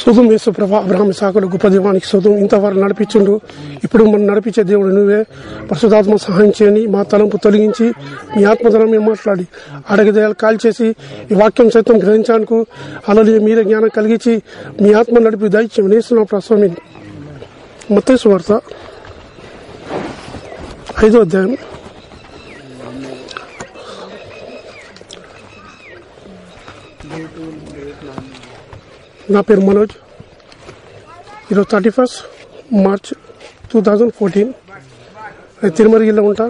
శోధం వేసు ప్రభా అబ్రహాం సాకుడు గొప్ప దీవానికి శోధం ఇంతవరకు నడిపించుండు. ఇప్పుడు మనం నడిపించే దేవుడు నువ్వే. పరిశుధాత్మ సహాయం చేయని మా తలంపు తొలగించి మీ ఆత్మధనం మేము మాట్లాడి. అడగదేయాలు కాల్ చేసి ఈ వాక్యం సైతం గ్రహించడానికి అలలి మీరే జ్ఞానం కలిగించి మీ ఆత్మ నడిపి దయచేసి నేస్తున్నాం ప్రస్వామిని మొత్తం సువార్త ఐదో అధ్యాయం. నా పేరు మనోజ్. ఈరోజు thirty first March two thousand fourteen. తిరుమలగిరిలో ఉంటా.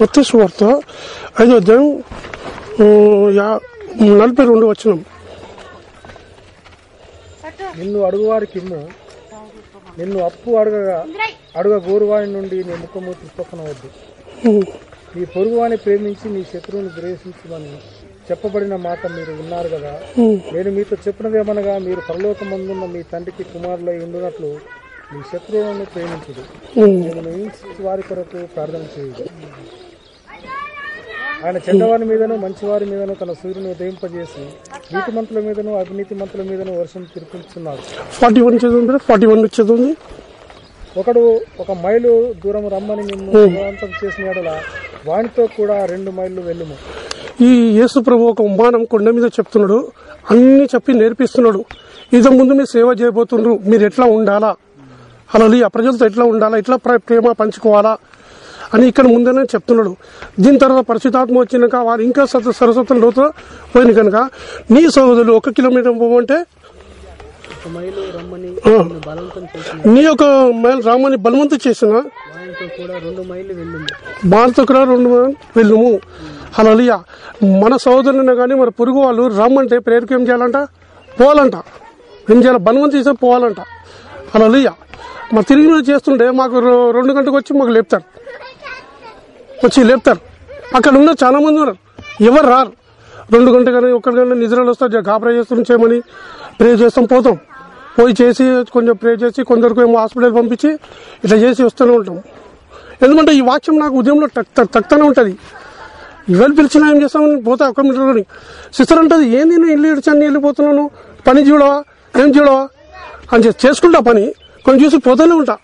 మొత్తం సువార్త. ఐదో అధ్యాయం యా- నలభై రెండు వచ్చినాం నిన్ను అడుగువారికి నిన్ను అప్పు అడగగా అడుగ గోరువాని నుండి నీ ముఖము తిప్పకనవద్దు. నీ పొరుగువాని ప్రేమించి నీ శత్రువుని ద్వేషించమని చెప్పబడిన మాట మీరు విన్నారు కదా? నేను మీతో చెప్పినదేమనగా మీరు పరలోకమందున్న మీ తండ్రికి కుమారులై ఉండునట్లు మీ శత్రువులను ప్రేమించుడు. నియమించి వారి కొరకు ప్రార్థన చేయుడు. ఆయన చెడ్డవారి మీదను మంచివారి మీదను తన సూర్యుని ఉదయింపజేసి నీతిమంతుల మీదను అవినీతి మంతుల మీదను వర్షం ఫార్టీ వన్ ఫార్టీ వన్ చదువుంది ఒకడు ఒక మైలు దూరం రమ్మని బలవంతం చేసిన వానితో కూడా రెండు మైళ్ళు వెళ్ళుము. ఈ యేసు ప్రభు ఒక ఉమానం కొండ మీద చెప్తున్నాడు. అన్ని చెప్పి నేర్పిస్తున్నాడు. ఇది ముందు మీరు సేవ చేయబోతుండ్రు. మీరు ఎట్లా ఉండాలా? అలా ఆ ప్రజలతో ఎట్లా ఉండాలా? ఎట్లా ప్ర- ప్రేమ పంచుకోవాలా? అని ఇక్కడ ముందనే చెప్తున్నాడు. దీని తర్వాత పరిశుద్ధాత్మ వచ్చినాక వారు ఇంకా సత సరస్వతం లోతు పోయిన కనుక నీ సోదరులు ఒక కిలోమీటర్ పోవంటే ఒక మైలు రమ్మని ఆ, నిన్ను బలవంతం చేసిన నీ యొక్క మైల్ రామని బలవంతు చేసిన? వానితో కూడా రెండు మైళ్ళు వెళ్ళుము భారత కూడా రెండు వెళ్ళుము. అలలియ మన సోదరులైనా కానీ మన పొరుగు వాళ్ళు రమ్మంటే ప్రేరుకు ఏం చేయాలంట? పోవాలంట. ఏం చేయాలి? బలవంత చేస్తే పోవాలంట. అలలియ మా తిరిగి చేస్తుంటే మాకు రెండు గంటలకు వచ్చి మాకు లేపుతారు. వచ్చి లేపుతారు. అక్కడ ఉన్న చాలా మంది ఉన్నారు. ఎవరు రారు? రెండు గంట కానీ ఒక్కడి గంట నిద్రలు వస్తారు కాపరా చేస్తున్నాం చేయమని ప్రే చేస్తాం పోతాం. పోయి చేసి కొంచెం ప్రే చేసి కొందరికి ఏమో హాస్పిటల్ పంపించి ఇట్లా చేసి వస్తూనే ఉంటాం. ఎందుకంటే ఈ వాక్యం నాకు ఉదయంలో తక్కువనే ఉంటుంది. ఇవాళ పిలిచినా ఏం చేస్తామని పోతా ఒక్క మీటర్లోని సిస్టర్ అంటది ఏంది నేను ఇల్లు ఇడిచాను వెళ్ళిపోతున్నాను పని చూడవా? ఏం చూడవా? అని చెప్పి చేసుకుంటా పని. కొంచెం చూసి పోతూనే ఉంటా.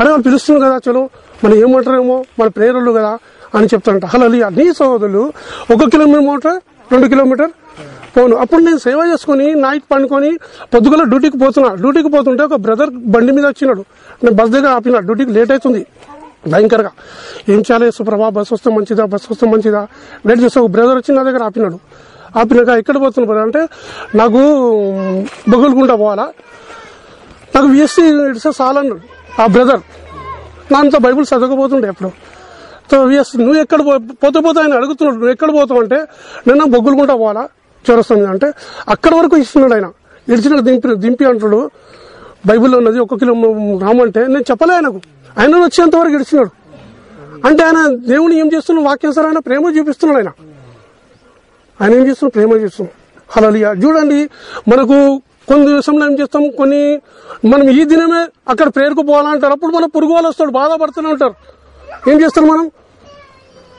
అరే వాళ్ళు పిలుస్తుంది కదా చలో. మనం ఏమంటారేమో? మన ప్రేరలు కదా అని చెప్తారంట హలో నీ సోదరులు ఒక కిలోమీటర్ మోటార్ రెండు కిలోమీటర్ పోను. అప్పుడు నేను సేవ చేసుకుని నైట్ పండుకొని పొద్దుగల డ్యూటీకి పోతున్నా. డ్యూటీకి పోతుంటే ఒక బ్రదర్ బండి మీద వచ్చినాడు. నేను బస్ దగ్గర ఆపిన. డ్యూటీకి లేట్ అవుతుంది. భయంకరంగా. ఏం చేయాలి? సుప్రభా బస్ వస్తే మంచిదా? బస్ వస్తే మంచిదా? లేట్ చేస్తే ఒక బ్రదర్ వచ్చి నా దగ్గర ఆపినాడు. ఆపినాక ఎక్కడ పోతున్నా brother అంటే నాకు బొగులుకుంటా పోవాలా? నాకు విఎస్సీ సాల్ చాలన్నాడు ఆ బ్రదర్ నాతో బైబిల్ చదవకపోతుండే ఎప్పుడు. సో విఎస్ నువ్వు ఎక్కడ పో- పోతే పోతే ఆయన అడుగుతున్నాడు నువ్వు ఎక్కడ పోతావు అంటే నేను బొగ్గులుకుంటా పోవాలా? చూరస్తుంది అంటే అక్కడ వరకు ఇస్తున్నాడు ఆయన. ఇడిచినాడు దింపి దింపి అంటాడు. బైబిల్లో ఉన్నది ఒక కిలో రామంటే నేను చెప్పలే ఆయనకు. ఆయన వచ్చేంత వరకు ఇడిచినాడు అంటే ఆయన దేవుని ఏం చేస్తున్నాడు? వాక్యం సార్ ఆయన ప్రేమ చూపిస్తున్నాడు ఆయన. ఆయన ఏం చేస్తున్నాడు? ప్రేమ చేస్తున్నాడు హలలియా చూడండి మనకు కొన్ని దేశంలో ఏం చేస్తాం? కొన్ని మనం ఈ దినమే అక్కడ ప్రేరుకు పోవాలంటారు. అప్పుడు మన పురుగు వాళ్ళు వస్తాడు బాధపడుతూనే ఉంటారు. ఏం చేస్తారు మనం?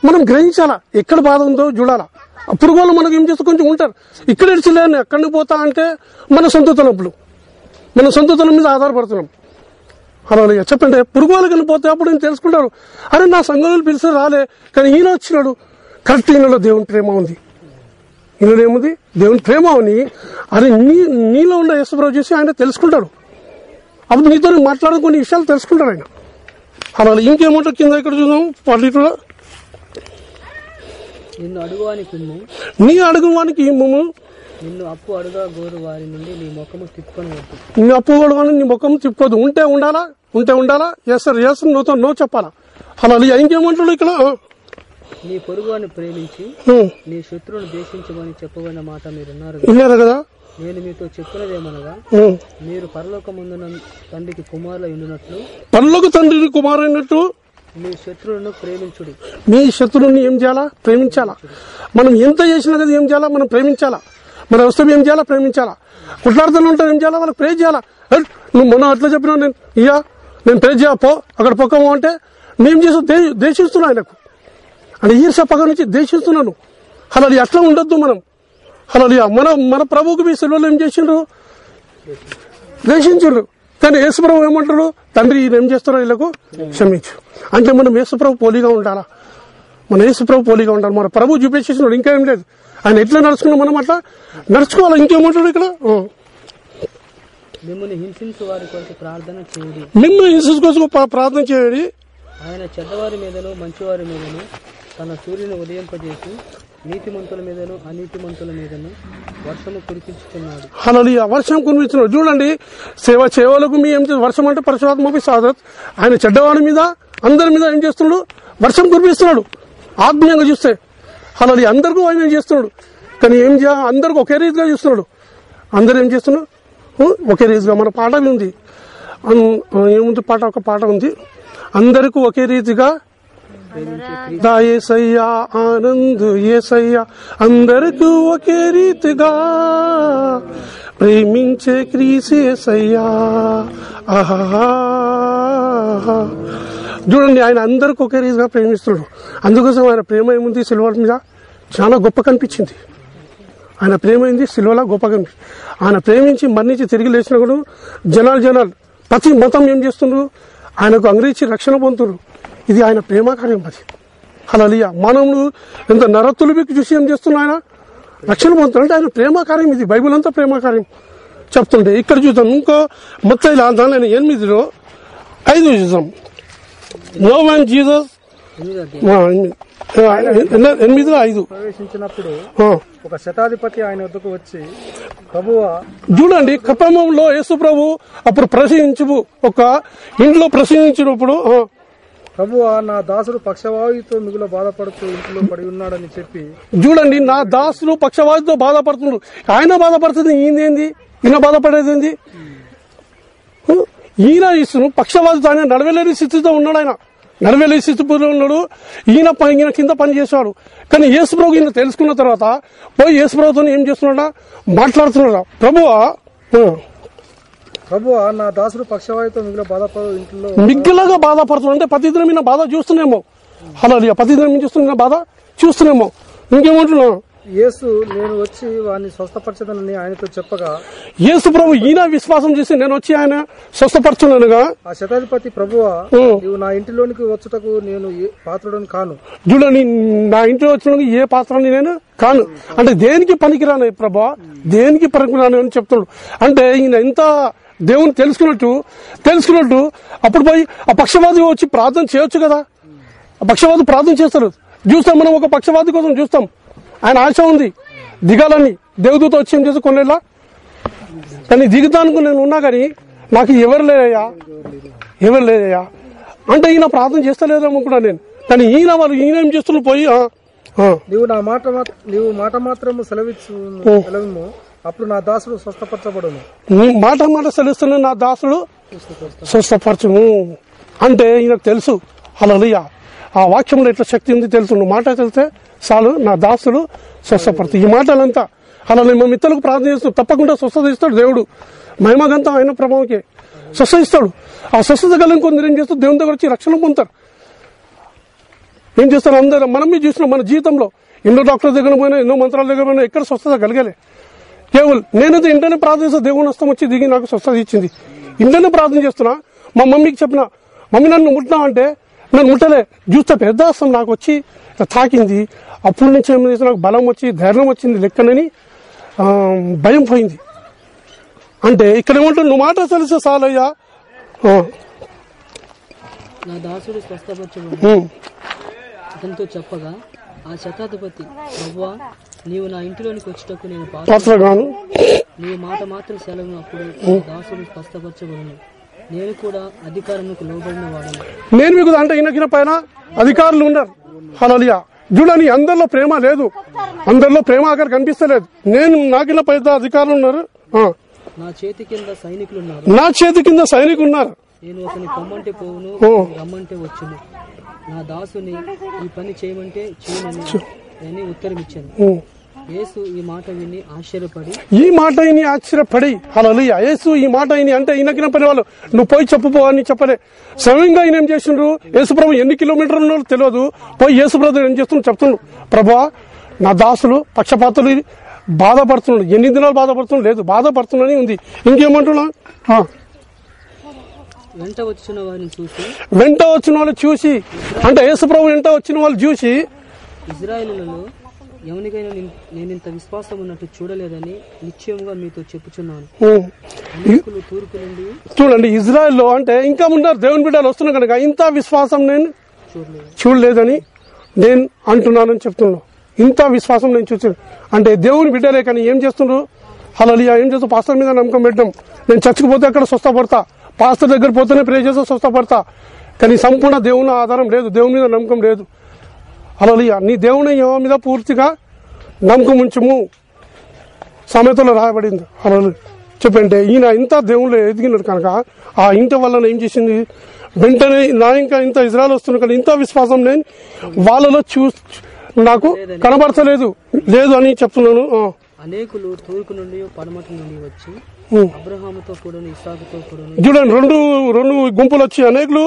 మనం గ్రహించాలా? ఎక్కడ బాధ ఉందో చూడాలా? ఆ వాళ్ళు మనకు ఏం చేస్తే కొంచెం ఉంటారు. ఇక్కడ ఇడిచిలేని ఎక్కడికి పోతా అంటే మన సొంత తలపులు. మన సొంత తలం మీద ఆధారపడుతున్నాం. అలా చెప్పండి పురుగు వాళ్ళకి వెళ్ళిపోతే అప్పుడు నేను తెలుసుకుంటారు? అరే నా సంఘంలో పిలిచి రాలే కానీ ఈయన వచ్చినాడు. కరెక్ట్ ఈయనలో దేవుని ప్రేమ ఉంది. ఈయనలో ఏముంది? దేవుని ప్రేమ అని అరే నీ నీలో ఉన్న యేసుప్రభు చూసి ఆయన తెలుసుకుంటాడు. అప్పుడు నీతో మాట్లాడిన కొన్ని విషయాలు తెలుసుకుంటాడు ఆయన. అలా ఇంకేమంటారు కింద ఇక్కడ చూద్దాం. పల్లెటూరులో నిన్ను అడుగువాని పిమ్ము నీ అడుగు వానికి ఇమ్ము నిన్ను అప్పు అడుగా గోరు వారి నుండి నీ ముఖము తిప్పుకొని నీ అప్పు కూడా నీ ముఖం తిప్పుకోదు ఉంటే ఉండాలా? ఉంటే ఉండాలా? ఎస్ సార్ ఎస్ నోతో నో చెప్పాలా? అలా ఇంకేమంటాడు ఇక్కడ? నీ పొరుగువాని ప్రేమించి. నీ శత్రువును దేశించమని చెప్పబడిన మాట మీరున్నారు విన్నారు కదా? నేను మీతో చెప్పినదేమనగా. మీరు పరలోకమందున తండ్రికి కుమారుల ఉండినట్లు పనులకు తండ్రి కుమారైనట్టు మీ శత్రువులను ప్రేమించుడి. మీ శత్రువుని ఏం చేయాలా? ప్రేమించాలా? మనం ఎంత చేసినా కదా ఏం చేయాలా? మనం ప్రేమించాలా? మన వస్తువు ఏం చేయాలా? ప్రేమించాలా? కుట్లాడుతూనే ఉంటాం ఏం చేయాలా? వాళ్ళకి ప్రే చేయాలా? నువ్వు మొన్న అట్లా చెప్పినా నేను. ఇయ్యా నేను ప్రే చేయ పో అక్కడ పొక్కము అంటే నేను చేసి దేశిస్తున్నా ఆయనకు. అంటే ఈర్ష పగ నుంచి దేశిస్తున్నాను. అలా అట్లా ఉండొద్దు మనం. అలా మన మన ప్రభువుకు మీ సెలవులు ఏం చేసిండ్రు? ద్వేషించుడు కానీ యేసుప్రభు ఏమంటారు? తండ్రి ఏం చేస్తారో వీళ్ళకు క్షమించు. అంటే మనం యేసుప్రభు పోలిగా ఉండాలా? మన యేసుప్రభు పోలిగా ఉండాలి. మన ప్రభు చూపించేసినాడు ఇంకా ఏం లేదు. ఆయన ఎట్లా నడుచుకున్నాం మనం అట్లా? నడుచుకోవాలి? ఇంకేమంటాడు ఇక్కడ. మిమ్మల్ని హింసించు వారి కొరకు ప్రార్థన చేయుడి. మిమ్మల్ని యేసు కోసం ప్రా- ప్రార్థన చేయండి. ఆయన చెడ్డవారి మీదను మంచివారి మీదను తన సూర్యుని ఉదయింపజేసి నీతిమంతుల మీదను అనీతిమంతుల మీదను వర్షము కురిపించుతున్నాడు హలలియ వర్షం కురిపించున్నాడు చూడండి సేవ సేవలకు మీ ఏం వర్షం అంటే పరశురాత్మ సాధత్ ఆయన చెడ్డవాడి మీద అందరి మీద ఏం చేస్తున్నాడు? వర్షం కురిపిస్తున్నాడు. ఆత్మీయంగా చూస్తే. హలలి అందరికీ ఆయన ఏం చేస్తున్నాడు? కానీ ఏం చేయ అందరికి ఒకే రీతిగా చూస్తున్నాడు. అందరు ఏం చేస్తున్నాడు ఒకే రీతిగా. మన పాట ఉంది అన్- ఏముంది? పాట ఒక పాట ఉంది. అందరికీ ఒకే రీతిగా దా ఏసయ్యా ఆనంద్ ఏసయ్యా అందరికీ ఒకే రీతిగా ప్రేమించే క్రీసేసయ్యా ఆహా. చూడండి ఆయన అందరికి ఒకే రీతిగా ప్రేమిస్తున్నాడు. అందుకోసం ఆయన ప్రేమ ఏముంది? సిల్వర్ మీద చాలా గొప్ప కనిపించింది. ఆయన ప్రేమ ఏంది సిల్వలా గొప్ప కనిపించింది ఆయన ప్రేమించి మరణించి తిరిగి లేచినప్పుడు జనాలు జనాలు ప్రతి మతం ఏం చేస్తుండ్రు? ఆయనకు అంగరించి రక్షణ పొందుతున్నారు ఇది ఆయన ప్రేమ కార్యం అది. హలలియ మానవులు ఎంత నరతులిపికి చూసి ఏం చేస్తున్నా ఆయన? రక్షణ పొందుతారు అంటే ఆయన ప్రేమ కార్యం ఇది. బైబిల్ అంతా ప్రేమ కార్యం చెప్తుంటే ఇక్కడ చూద్దాం. ఇంకో మొత్తం దానిలో ఎనిమిదిలో ఐదు చూద్దాం. No man Jesus. ఎనిమిదిలో ఐదు. ప్రవేశించినప్పుడు. ఒక శతాధిపతి ఆయన వద్దకు వచ్చి ప్రభువా చూడండి కపమంలో యేసు ప్రభు అప్పుడు ప్రశ్నించు ఒక ఇంట్లో ప్రశ్నించినప్పుడు ఆ, ప్రభువా నా దాసుడు పక్షవాయుతో మిగుల బాధపడుతూ ఇంట్లో పడి ఉన్నాడని చెప్పి చూడండి నా దాసులు పక్షవాయుతో బాధపడుతున్నాడు. ఆయన బాధపడుతుంది ఈయనేంది ఈయన బాధపడేది ఏంది? ఈయన ఇస్తును పక్షవాదితో ఆయన నడవలేని స్థితితో ఉన్నాడు ఆయన. నడవలేని స్థితిలో ఉన్నాడు. ఈయన ఈయన కింద పని చేసేవాడు కానీ యేసుప్రభు ఈయన తెలుసుకున్న తర్వాత పోయి యేసుప్రభుతో ఏం చేస్తున్నాడా? మాట్లాడుతున్నాడా? ప్రభువా ఆ, ప్రభువా నా దాసుడు పక్షవాయుతో మిగుల బాధపడు ఇంట్లో మిగ్గులుగా బాధపడుతున్నాడు. అంటే ప్రతిదినం ఈయన బాధ చూస్తున్నామో. అలా ప్రతిదినం చూస్తున్నా బాధ చూస్తున్నామో. ఇంకేమంటున్నా యేసు నేను వచ్చి వారిని స్వస్థపరచదనని ఆయనతో చెప్పగా యేసు ప్రభు ఈయన విశ్వాసం చేసి నేను వచ్చి ఆయన స్వస్థపరచున్నానుగా? ఆ శతాధిపతి ప్రభువా ఉం. నీవు నా ఇంటిలోనికి వచ్చుటకు నేను పాత్రుడని కాను. చూడండి నా ఇంట్లో వచ్చిన ఏ పాత్రని నేను కాను. అంటే దేనికి పనికిరాను ప్రభా? దేనికి పనికిరాను అని చెప్తున్నాడు. అంటే ఈయన ఎంత దేవుని తెలుసుకున్నట్టు తెలుసుకున్నట్టు అప్పుడు పోయి ఆ పక్షవాది వచ్చి ప్రార్థన చేయొచ్చు కదా? ఆ పక్షవాది ప్రార్థన చేస్తారు చూస్తాం మనం ఒక పక్షవాది కోసం చూస్తాం. ఆయన ఆశ ఉంది. దిగాలని. దేవదూత వచ్చి ఏం చేసి కొన్నేళ్ళ? కానీ దిగుతానికి నేను ఉన్నా కానీ నాకు ఎవరు లేరయ్యా? ఎవరు లేదయ్యా అంటే ఈయన ప్రార్థన చేస్తలేదేమో కూడా నేను. కానీ ఈయన వాళ్ళు ఈయన ఏం చేస్తున్నారు? పోయి ఆ, ఆ, నీవు నా మాట మాత్ర- నీవు మాట మాత్రము సెలవిచ్చు సెలవిము అప్పుడు నా దాసుడు స్వస్థపరచబడును. మాట మాట సెలుస్తున్న నా దాసుడు స్వస్థపరచము. అంటే ఈయనకు తెలుసు. అలలుయ ఆ వాక్యంలో ఎట్లా శక్తి ఉంది తెలుసు. నువ్వు మాట తెలిస్తే చాలు నా దాసుడు స్వస్థపడుతు ఈ మాటలంతా అలా మేము ఇతరులకు ప్రార్థన తప్పకుండా స్వస్థత ఇస్తాడు దేవుడు. మహిమగంతం ఆయన ప్రభావంకే స్వస్థ ఇస్తాడు ఆ స్వస్థత కలిగిన కొందరు ఏం చేస్తారు? దేవుని దగ్గర వచ్చి రక్షణ పొందుతారు. ఏం చేస్తారు? అందరూ మనం చూసినాం మన జీవితంలో. ఎన్నో డాక్టర్ దగ్గర పోయినా ఎన్నో మంత్రాల దగ్గర పోయినా ఎక్కడ స్వస్థత కలగలే. కేవలం నేనైతే ఇంట్లోనే ప్రార్థిస్తే దేవుని హస్తం వచ్చి దిగి నాకు స్వస్థత ఇచ్చింది. ఇంట్లోనే ప్రార్థన చేస్తున్నా మా మమ్మీకి చెప్పిన మమ్మీ నన్ను ముట్టినా అంటే నన్ను ముట్టలే చూస్తే పెద్ద నాకు వచ్చి తాకింది. అప్పటి నుంచి ఏం చేస్తే నాకు బలం వచ్చి ధైర్యం వచ్చింది లెక్కనని భయం పోయింది. అంటే ఇక్కడ ఏమంటుంది నువ్వు మాట తెలిసే ఆ, నా దాసుడు స్వస్థపరచబడు ఉమ్, అతనితో చెప్పగా ఆ శతాధిపతి నీవు నా ఇంటిలోనికి వచ్చుటకు నేను పాత్ర పాత్రగాను నీవు మాట మాత్రం సెలవు అప్పుడు నా దాసుడు స్వస్థపరచబడును నేను కూడా అధికారముకు లోబడిన వాడను. నేను మీకు అంటే ఈయనకిన పైన అధికారులు ఉన్నారు. హలోలియా చూడని అందరిలో ప్రేమ లేదు. అందరిలో ప్రేమ అక్కడ కనిపిస్తలేదు. నేను నాకిన పెద్ద అధికారులు ఉన్నారు. నా చేతి కింద సైనికులు ఉన్నారు. నా చేతి కింద సైనికులు ఉన్నారు. నేను అతని పొమ్మంటే పోవును. రమ్మంటే వచ్చును. నా దాసుని ఈ పని చేయమంటే చేయనని అని ఉత్తరం ఇచ్చాను ఉం. యేసు ఈ మాట విని ఆశ్చర్యపడి ఈ మాట ఇని ఆశ్చర్యపడి హలోలియా యేసు ఈ మాట ఇని అంటే ఈయనకిన పని వాళ్ళు నువ్వు పోయి చెప్పుపో అని చెప్పలే. స్వయంగా ఈయన ఏం చేసిండ్రు యేసుప్రభు ఎన్ని కిలోమీటర్లు ఉన్నారో తెలియదు. పోయి యేసుప్రభు ఏం చేస్తున్నారు చెప్తుండ్రు. ప్రభా నా దాసులు పక్షపాతులు బాధపడుతున్నాడు ఎన్ని దినాలు బాధపడుతున్నాడు లేదు బాధపడుతున్నాడని ఉంది. ఇంకేమంటున్నా? ఆ, వెంట వచ్చిన వారిని చూసి వెంట వచ్చిన వాళ్ళు చూసి అంటే యేసుప్రభు వెంట వచ్చిన వాళ్ళు చూసి ఇజ్రాయేలులలో ఎవరికైనా నేను- ఇంత విశ్వాసం ఉన్నట్టు చూడలేదని నిశ్చయంగా మీతో చెప్పుచున్నాను. చూడండి ఇజ్రాయెల్లో అంటే ఇంకా ఉన్నారు దేవుని బిడ్డలు వస్తున్నారు కనుక ఇంత విశ్వాసం నేను చూడలేదు. చూడలేదని నేను అంటున్నానని చెప్తున్నాను ఇంత విశ్వాసం నేను చూసాను అంటే దేవుని బిడ్డలే కానీ ఏం చేస్తుండ్రు? హలలియా ఏం చేస్తూ పాస్టర్ మీద నమ్మకం పెట్టడం. నేను చచ్చిపోతే అక్కడ స్వస్థపడతా పాస్టర్ దగ్గర పోతేనే ప్రే చేస్తే స్వస్థపడతా కానీ సంపూర్ణ దేవుని ఆధారం లేదు. దేవుని మీద నమ్మకం లేదు. హలలియా నీ దేవుని యెహోవా మీద పూర్తిగా నమ్మకం ఉంచుము. సామెతలో రాయబడింది. అలా చెప్పంటే ఈయన ఇంత దేవుళ్ళు ఎదిగినాడు కనుక ఆ ఇంటి వలన ఏం చేసింది? వెంటనే నా ఇంకా ఇంత ఇజ్రాయల్ వస్తుంది కదా ఇంత విశ్వాసం నేను వాళ్ళలో చూ నాకు కనబడతలేదు లేదు అని చెప్తున్నాను. అనేకులు తూర్పు నుండి పడమట నుండి వచ్చి. అబ్రహాముతో కూడాను ఇసాకుతో కూడాను చూడండి రెండు రెండు గుంపులు వచ్చి అనేకులు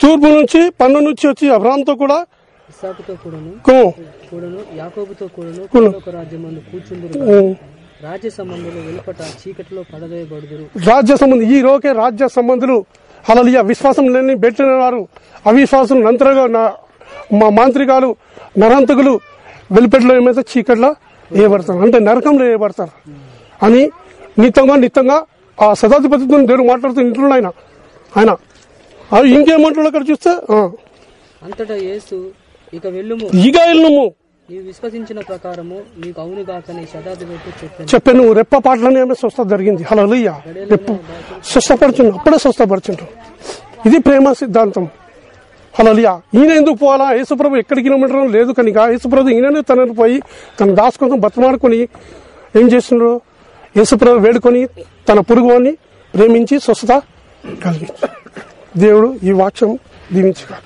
తూర్పు నుంచి పన్ను నుంచి వచ్చి అబ్రామ్తో కూడా ఇసాకుతో కూడాను కో- కూడాను యాకోబుతో కూడాను పరలోక రాజ్యమందు కూర్చుందురు ఉం. రాజ్య సంబంధులు వెలుపట చీకటిలో పడవేయబడుదురు రాజ్య సంబంధి ఈ రోకే రాజ్య సంబంధులు. హలలియ విశ్వాసం లేని పెట్టిన వారు. అవిశ్వాసం నంతరగా నా- మా మాంత్రికాలు నరంతకులు వెలిపెట్లో ఏమైతే చీకట్లో వేయబడతారు అంటే నరకంలో వేయబడతారు అని నిత్యంగా నిత్యంగా ఆ శతాధిపతితో దేవుడు మాట్లాడుతూ ఇంట్లో ఆయన. ఆయన. అవి ఇంకేమంటున్నాడు అక్కడ చూస్తే? అంతటా యేసు ఇక వెళ్ళుము. ఇక వెళ్ళము. నీవు విశ్వసించిన ప్రకారము నీకు అవును గాకని శతాధిపతి చెప్పాను. రెప్ప పాటలోనే స్వస్థ జరిగింది? హలలియ రెప్ప. స్వస్థపడుచుండు అప్పుడే స్వస్థపడుచుండు ఇది ప్రేమ సిద్ధాంతం. హలలియ ఈయన ఎందుకు పోవాలా? యేసుప్రభు ఎక్కడికి కిలోమీటర్ లేదు కనుక యేసుప్రభు ఈయననే తనను పోయి తన దాచుకొని బతమాడుకొని ఏం చేస్తుండ్రు? యేసుప్రభు వేడుకొని తన పొరుగువాన్ని ప్రేమించి స్వస్థత కలిగించి. దేవుడు ఈ వాక్యం దీవించుగాక.